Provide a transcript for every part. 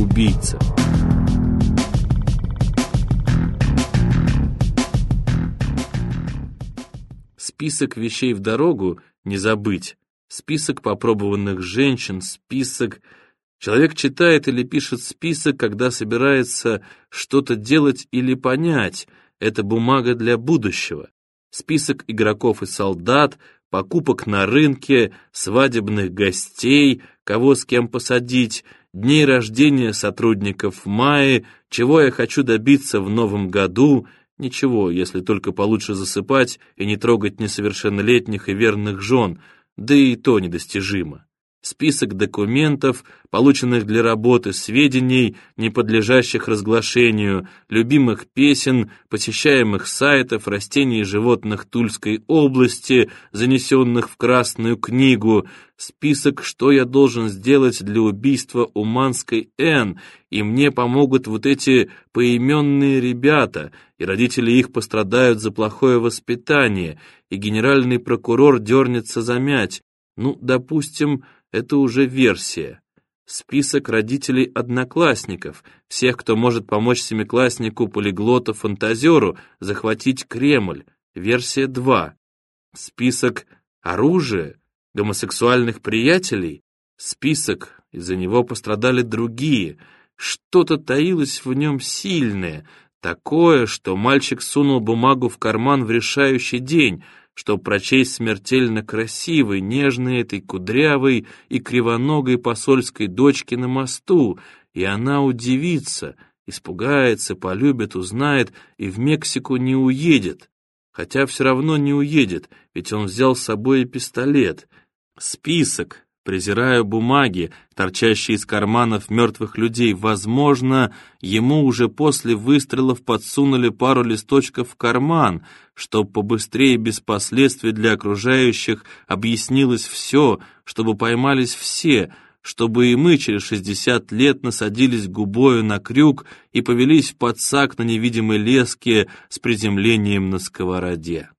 убийца. Список вещей в дорогу не забыть. Список попробованных женщин, список... Человек читает или пишет список, когда собирается что-то делать или понять. Это бумага для будущего. Список игроков и солдат, покупок на рынке, свадебных гостей, кого с кем посадить, дней рождения сотрудников в мае, чего я хочу добиться в новом году, ничего, если только получше засыпать и не трогать несовершеннолетних и верных жен, да и то недостижимо список документов, полученных для работы сведений, не подлежащих разглашению, любимых песен, посещаемых сайтов, растений и животных Тульской области, занесенных в Красную книгу, список, что я должен сделать для убийства Уманской Н, и мне помогут вот эти поименные ребята, и родители их пострадают за плохое воспитание, и генеральный прокурор дернется замять. Ну, допустим, это уже версия. Список родителей одноклассников, всех, кто может помочь семикласснику полиглоту-фантазеру захватить Кремль, версия 2. Список оружия, гомосексуальных приятелей, список, из-за него пострадали другие, что-то таилось в нем сильное, такое, что мальчик сунул бумагу в карман в решающий день — чтобы прочесть смертельно красивой, нежной этой кудрявой и кривоногой посольской дочке на мосту, и она удивится, испугается, полюбит, узнает и в Мексику не уедет. Хотя все равно не уедет, ведь он взял с собой и пистолет. Список, презирая бумаги, торчащие из карманов мертвых людей. Возможно, ему уже после выстрелов подсунули пару листочков в карман, чтобы побыстрее без последствий для окружающих объяснилось все, чтобы поймались все, чтобы и мы через шестьдесят лет насадились губою на крюк и повелись в подсак на невидимой леске с приземлением на сковороде.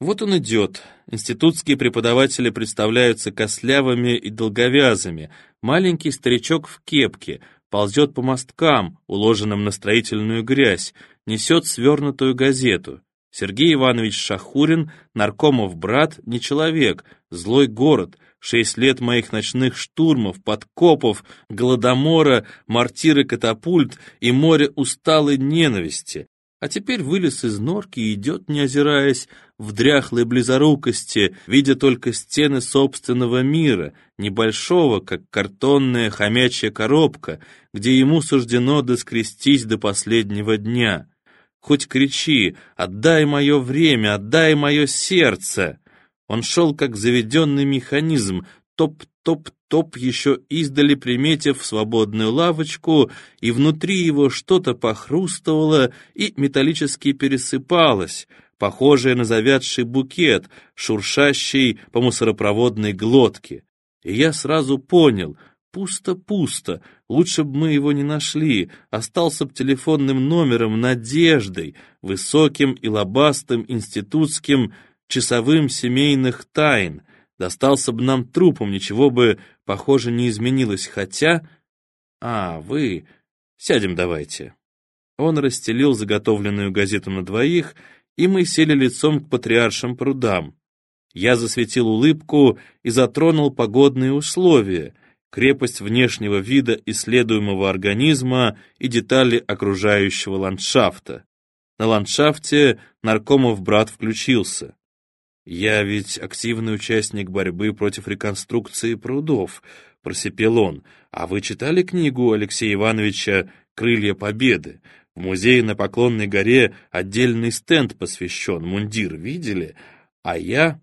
Вот он идет. Институтские преподаватели представляются кослявыми и долговязыми. Маленький старичок в кепке ползет по мосткам, уложенным на строительную грязь, несет свернутую газету. Сергей Иванович Шахурин, наркомов брат, не человек, злой город, шесть лет моих ночных штурмов, подкопов, голодомора, мортиры катапульт и море усталой ненависти. А теперь вылез из норки и идет, не озираясь, в дряхлой близорукости, видя только стены собственного мира, небольшого, как картонная хомячья коробка, где ему суждено доскрестись до последнего дня. Хоть кричи «Отдай мое время, отдай мое сердце!» Он шел, как заведенный механизм, топ-топ-топ, еще издали приметив свободную лавочку, и внутри его что-то похрустывало и металлически пересыпалось, похожее на завядший букет, шуршащий по мусоропроводной глотке. И я сразу понял, пусто-пусто, лучше бы мы его не нашли, остался б телефонным номером, надеждой, высоким и лобастым институтским часовым семейных тайн, достался бы нам трупом, ничего бы, похоже, не изменилось, хотя... А, вы... Сядем давайте. Он расстелил заготовленную газету на двоих, и мы сели лицом к патриаршим прудам. Я засветил улыбку и затронул погодные условия, крепость внешнего вида исследуемого организма и детали окружающего ландшафта. На ландшафте наркомов брат включился. «Я ведь активный участник борьбы против реконструкции прудов», — просипел он. «А вы читали книгу Алексея Ивановича «Крылья Победы»? В музее на Поклонной горе отдельный стенд посвящен, мундир видели? А я...»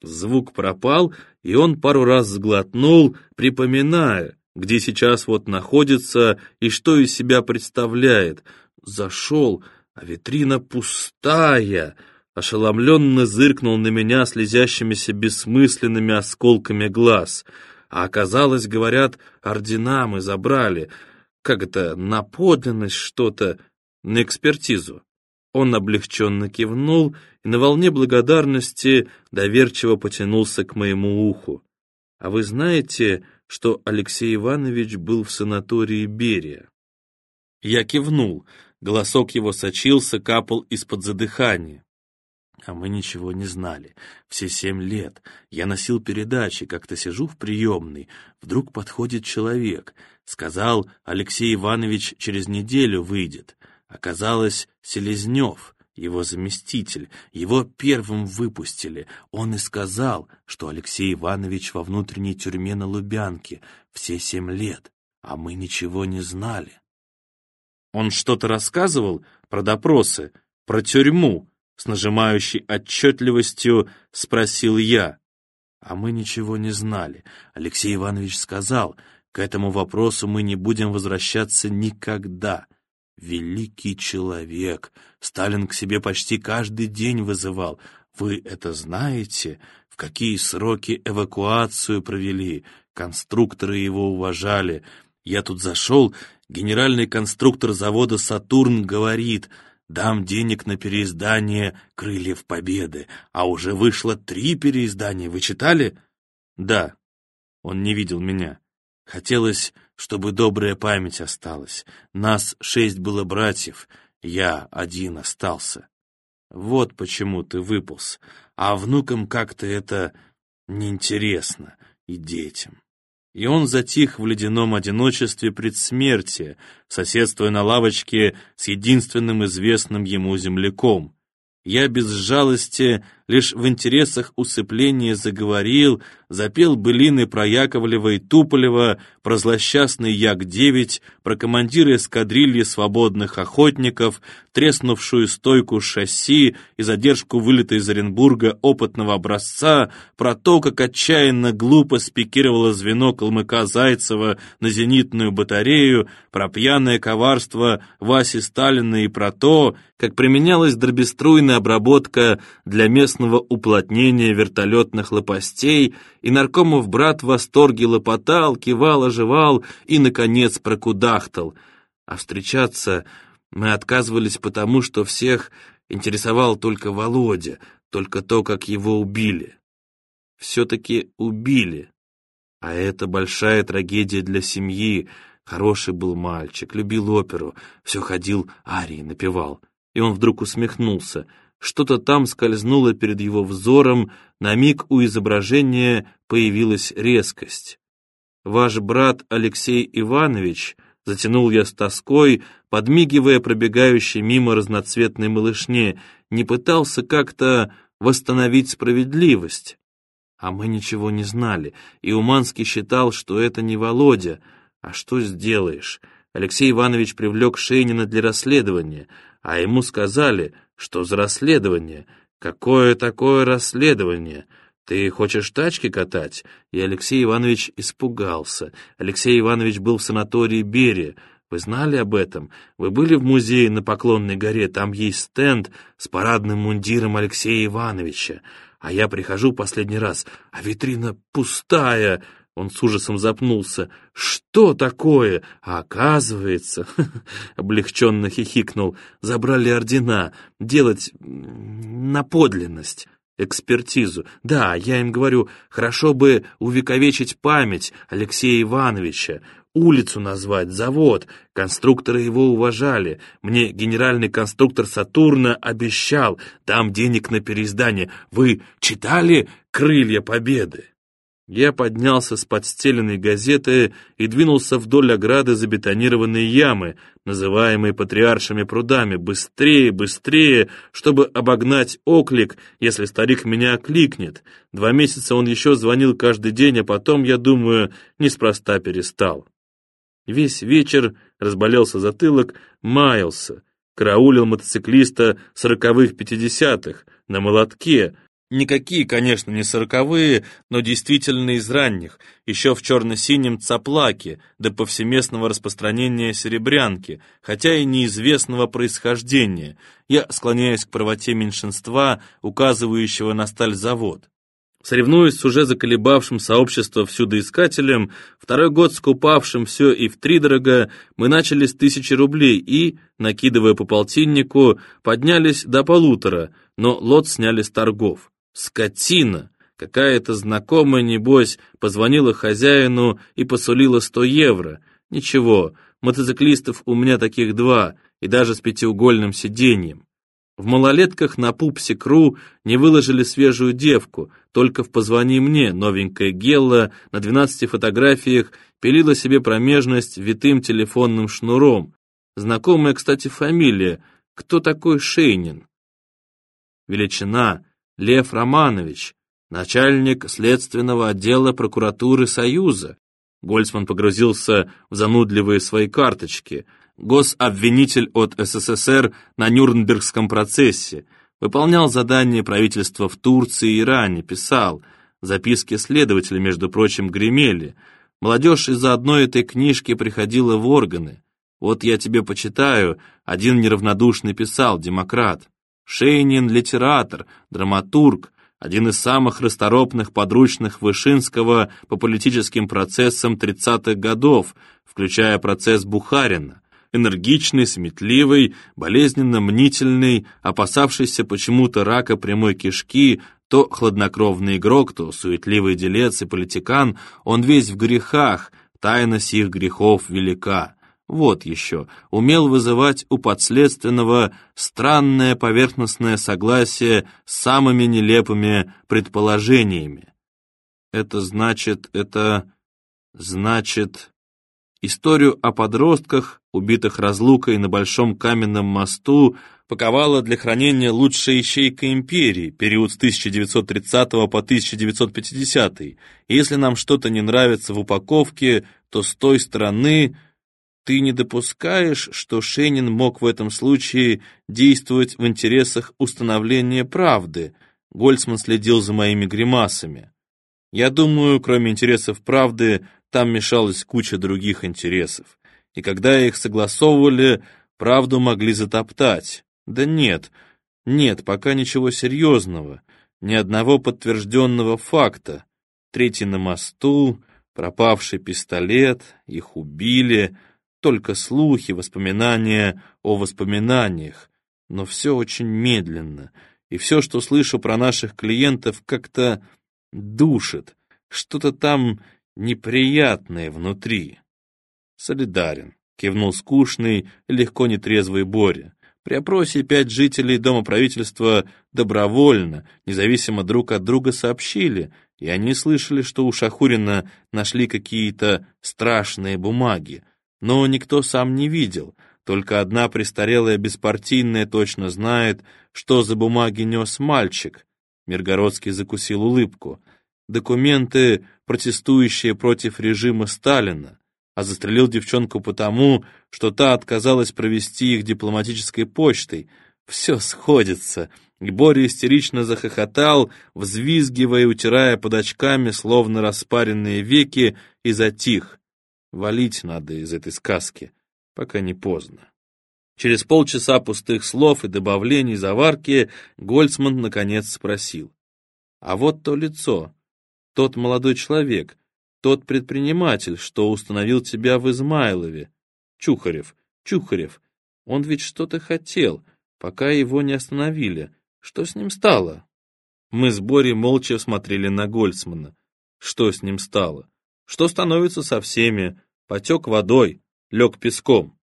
Звук пропал, и он пару раз сглотнул, припоминая, где сейчас вот находится и что из себя представляет. Зашел, а витрина пустая ошеломленно зыркнул на меня слезящимися бессмысленными осколками глаз. А оказалось, говорят, ордена мы забрали. Как это, на подлинность что-то, на экспертизу. Он облегченно кивнул и на волне благодарности доверчиво потянулся к моему уху. А вы знаете, что Алексей Иванович был в санатории Берия. Я кивнул, голосок его сочился, капал из-под задыхания. А мы ничего не знали. Все семь лет. Я носил передачи, как-то сижу в приемной. Вдруг подходит человек. Сказал, Алексей Иванович через неделю выйдет. Оказалось, Селезнев, его заместитель. Его первым выпустили. Он и сказал, что Алексей Иванович во внутренней тюрьме на Лубянке все семь лет, а мы ничего не знали. Он что-то рассказывал про допросы, про тюрьму, с нажимающей отчетливостью спросил я. А мы ничего не знали. Алексей Иванович сказал, к этому вопросу мы не будем возвращаться никогда. Великий человек. Сталин к себе почти каждый день вызывал. Вы это знаете? В какие сроки эвакуацию провели? Конструкторы его уважали. Я тут зашел, генеральный конструктор завода «Сатурн» говорит, дам денег на переиздание «Крыльев Победы», а уже вышло три переиздания. Вы читали? Да. Он не видел меня. Хотелось, чтобы добрая память осталась. Нас шесть было братьев, я один остался. Вот почему ты выполз. А внукам как-то это неинтересно, и детям. И он затих в ледяном одиночестве предсмертия, соседствуя на лавочке с единственным известным ему земляком. Я без жалости лишь в интересах усыпления заговорил, запел былины про Яковлева и Туполева, про злосчастный Як-9, про командира эскадрильи свободных охотников, треснувшую стойку шасси и задержку вылета из Оренбурга опытного образца, про то, как отчаянно глупо спикировало звено Калмыка Зайцева на зенитную батарею, про пьяное коварство Васи Сталина и про то, как применялась дробеструйная обработка для местного уплотнения вертолетных лопастей, и наркомов брат в восторге лопотал, кивал, оживал и, наконец, прокудахтал. А встречаться мы отказывались потому, что всех интересовал только Володя, только то, как его убили. Все-таки убили. А это большая трагедия для семьи. Хороший был мальчик, любил оперу, все ходил, арии напевал. И он вдруг усмехнулся — что-то там скользнуло перед его взором, на миг у изображения появилась резкость. «Ваш брат Алексей Иванович», — затянул я с тоской, подмигивая пробегающей мимо разноцветной малышне, не пытался как-то восстановить справедливость. А мы ничего не знали, и Уманский считал, что это не Володя. А что сделаешь? Алексей Иванович привлек Шейнина для расследования, а ему сказали — что за расследование? Какое такое расследование? Ты хочешь тачки катать? И Алексей Иванович испугался. Алексей Иванович был в санатории Берия. Вы знали об этом? Вы были в музее на Поклонной горе, там есть стенд с парадным мундиром Алексея Ивановича. А я прихожу последний раз, а витрина пустая, он с ужасом запнулся. «Что такое?» А оказывается, облегченно хихикнул, забрали ордена, делать на подлинность, экспертизу. Да, я им говорю, хорошо бы увековечить память Алексея Ивановича, улицу назвать, завод. Конструкторы его уважали. Мне генеральный конструктор Сатурна обещал, дам денег на переиздание. Вы читали «Крылья Победы»? Я поднялся с подстеленной газеты и двинулся вдоль ограды забетонированной ямы, называемой патриаршими прудами, быстрее, быстрее, чтобы обогнать оклик, если старик меня окликнет. Два месяца он еще звонил каждый день, а потом, я думаю, неспроста перестал. Весь вечер разболелся затылок, маялся, караулил мотоциклиста сороковых-пятидесятых на молотке, Никакие, конечно, не сороковые, но действительно из ранних, еще в черно-синем цаплаке, до повсеместного распространения серебрянки, хотя и неизвестного происхождения. Я склоняюсь к правоте меньшинства, указывающего на стальзавод. Соревнуясь с уже заколебавшим сообщество всюдоискателем, второй год скупавшим все и втридорога, мы начали с тысячи рублей и, накидывая по полтиннику, поднялись до полутора, но лот сняли с торгов. Скотина! Какая-то знакомая, небось, позвонила хозяину и посулила сто евро. Ничего, мотоциклистов у меня таких два, и даже с пятиугольным сиденьем. В малолетках на пупсе-кру не выложили свежую девку, только в «Позвони мне» новенькая Гелла на 12 фотографиях пилила себе промежность витым телефонным шнуром. Знакомая, кстати, фамилия. Кто такой Шейнин? Величина. Лев Романович, начальник следственного отдела прокуратуры Союза. Гольцман погрузился в занудливые свои карточки. Гособвинитель от СССР на Нюрнбергском процессе. Выполнял задания правительства в Турции и Иране, писал. Записки следователя, между прочим, гремели. Молодежь из-за одной этой книжки приходила в органы. Вот я тебе почитаю, один неравнодушный писал, демократ. Шейнин — литератор, драматург, один из самых расторопных подручных Вышинского по политическим процессам 30-х годов, включая процесс Бухарина. Энергичный, сметливый, болезненно мнительный, опасавшийся почему-то рака прямой кишки, то хладнокровный игрок, то суетливый делец и политикан, он весь в грехах, тайна сих грехов велика. Вот еще, умел вызывать у подследственного странное поверхностное согласие с самыми нелепыми предположениями. Это значит, это... значит... Историю о подростках, убитых разлукой на Большом каменном мосту, паковала для хранения лучшая ищейка империи, период с 1930 по 1950. Если нам что-то не нравится в упаковке, то с той стороны ты не допускаешь, что Шенин мог в этом случае действовать в интересах установления правды? Гольцман следил за моими гримасами. Я думаю, кроме интересов правды, там мешалась куча других интересов. И когда их согласовывали, правду могли затоптать. Да нет, нет, пока ничего серьезного, ни одного подтвержденного факта. Третий на мосту, пропавший пистолет, их убили, только слухи, воспоминания о воспоминаниях, но все очень медленно, и все, что слышу про наших клиентов, как-то душит, что-то там неприятное внутри. Солидарен, кивнул скучный, легко нетрезвый Боря. При опросе пять жителей Дома правительства добровольно, независимо друг от друга, сообщили, и они слышали, что у Шахурина нашли какие-то страшные бумаги, но никто сам не видел, только одна престарелая беспартийная точно знает, что за бумаги нес мальчик. Миргородский закусил улыбку. Документы, протестующие против режима Сталина, а застрелил девчонку потому, что та отказалась провести их дипломатической почтой. Все сходится. И Боря истерично захохотал, взвизгивая и утирая под очками, словно распаренные веки, и затих. Валить надо из этой сказки, пока не поздно. Через полчаса пустых слов и добавлений заварки Гольцман наконец спросил. «А вот то лицо, тот молодой человек, тот предприниматель, что установил тебя в Измайлове, Чухарев, Чухарев, он ведь что-то хотел, пока его не остановили. Что с ним стало?» Мы с Борей молча смотрели на Гольцмана. Что с ним стало? Что становится со всеми? Потек водой, лег песком.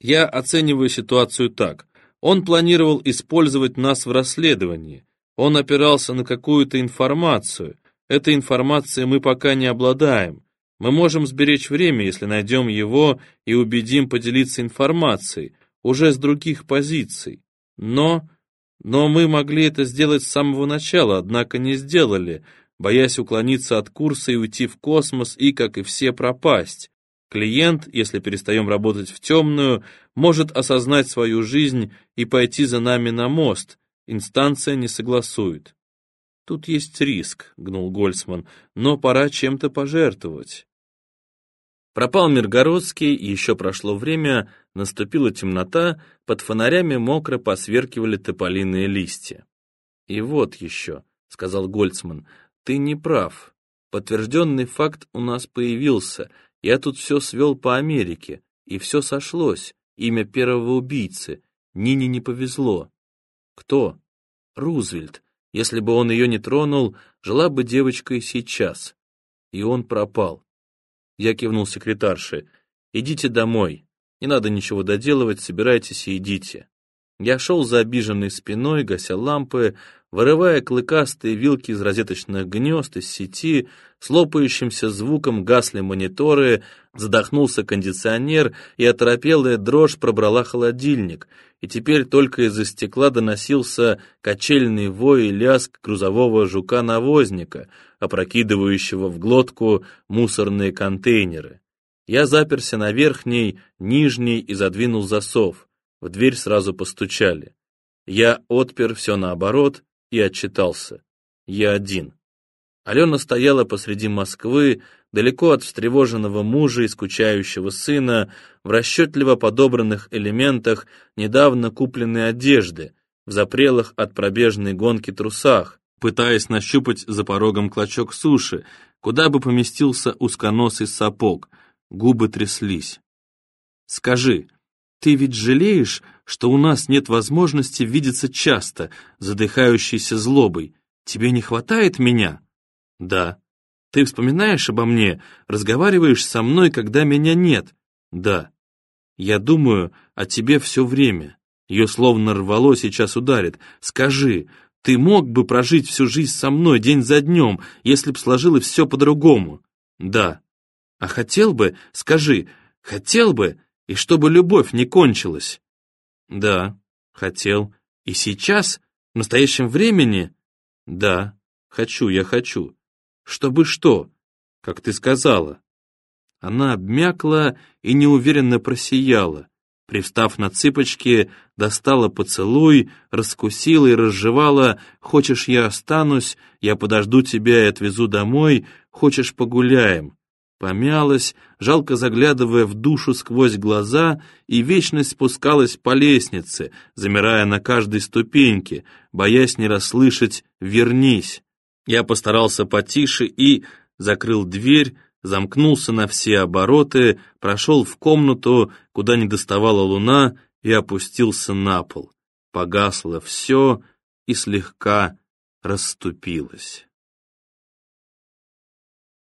Я оцениваю ситуацию так. Он планировал использовать нас в расследовании. Он опирался на какую-то информацию. Этой информацией мы пока не обладаем. Мы можем сберечь время, если найдем его и убедим поделиться информацией, уже с других позиций. Но... Но мы могли это сделать с самого начала, однако не сделали, боясь уклониться от курса и уйти в космос и, как и все, пропасть. Клиент, если перестаем работать в темную, может осознать свою жизнь и пойти за нами на мост. Инстанция не согласует. Тут есть риск, гнул Гольцман, но пора чем-то пожертвовать. Пропал Миргородский, еще прошло время, наступила темнота, под фонарями мокро посверкивали тополиные листья. «И вот еще», — сказал Гольцман, — «ты не прав. Подтвержденный факт у нас появился — я тут все свел по Америке, и все сошлось. Имя первого убийцы. Нине не повезло. Кто? Рузвельт. Если бы он ее не тронул, жила бы девочка и сейчас. И он пропал. Я кивнул секретарше. «Идите домой. Не надо ничего доделывать, собирайтесь и идите». Я шел за обиженной спиной, гася лампы, вырывая клыкастые вилки из розеточных гнезд, из сети, с лопающимся звуком гасли мониторы, задохнулся кондиционер, и оторопелая дрожь пробрала холодильник, и теперь только из-за стекла доносился качельный вой и лязг грузового жука-навозника, опрокидывающего в глотку мусорные контейнеры. Я заперся на верхней, нижней и задвинул засов. В дверь сразу постучали. Я отпер все наоборот и отчитался. Я один. Алена стояла посреди Москвы, далеко от встревоженного мужа и скучающего сына, в расчетливо подобранных элементах недавно купленной одежды, в запрелых от пробежной гонки трусах, пытаясь нащупать за порогом клочок суши, куда бы поместился узконосый сапог. Губы тряслись. «Скажи, ты ведь жалеешь, что у нас нет возможности видеться часто, задыхающейся злобой? Тебе не хватает меня?» «Да». «Ты вспоминаешь обо мне, разговариваешь со мной, когда меня нет?» «Да». «Я думаю о тебе все время». Ее словно рвало, сейчас ударит. «Скажи, ты мог бы прожить всю жизнь со мной день за днем, если б сложилось все по-другому?» «Да». «А хотел бы, скажи, хотел бы, и чтобы любовь не кончилась?» «Да, хотел. И сейчас, в настоящем времени?» «Да, хочу, я хочу. Чтобы что? Как ты сказала?» Она обмякла и неуверенно просияла. Привстав на цыпочки, достала поцелуй, раскусила и разжевала «Хочешь, я останусь, я подожду тебя и отвезу домой, хочешь, погуляем?» Помялась, жалко заглядывая в душу сквозь глаза, и вечность спускалась по лестнице, замирая на каждой ступеньке, боясь не расслышать «вернись». Я постарался потише и закрыл дверь, замкнулся на все обороты, прошел в комнату, куда не доставала луна, и опустился на пол. Погасло все и слегка расступилось.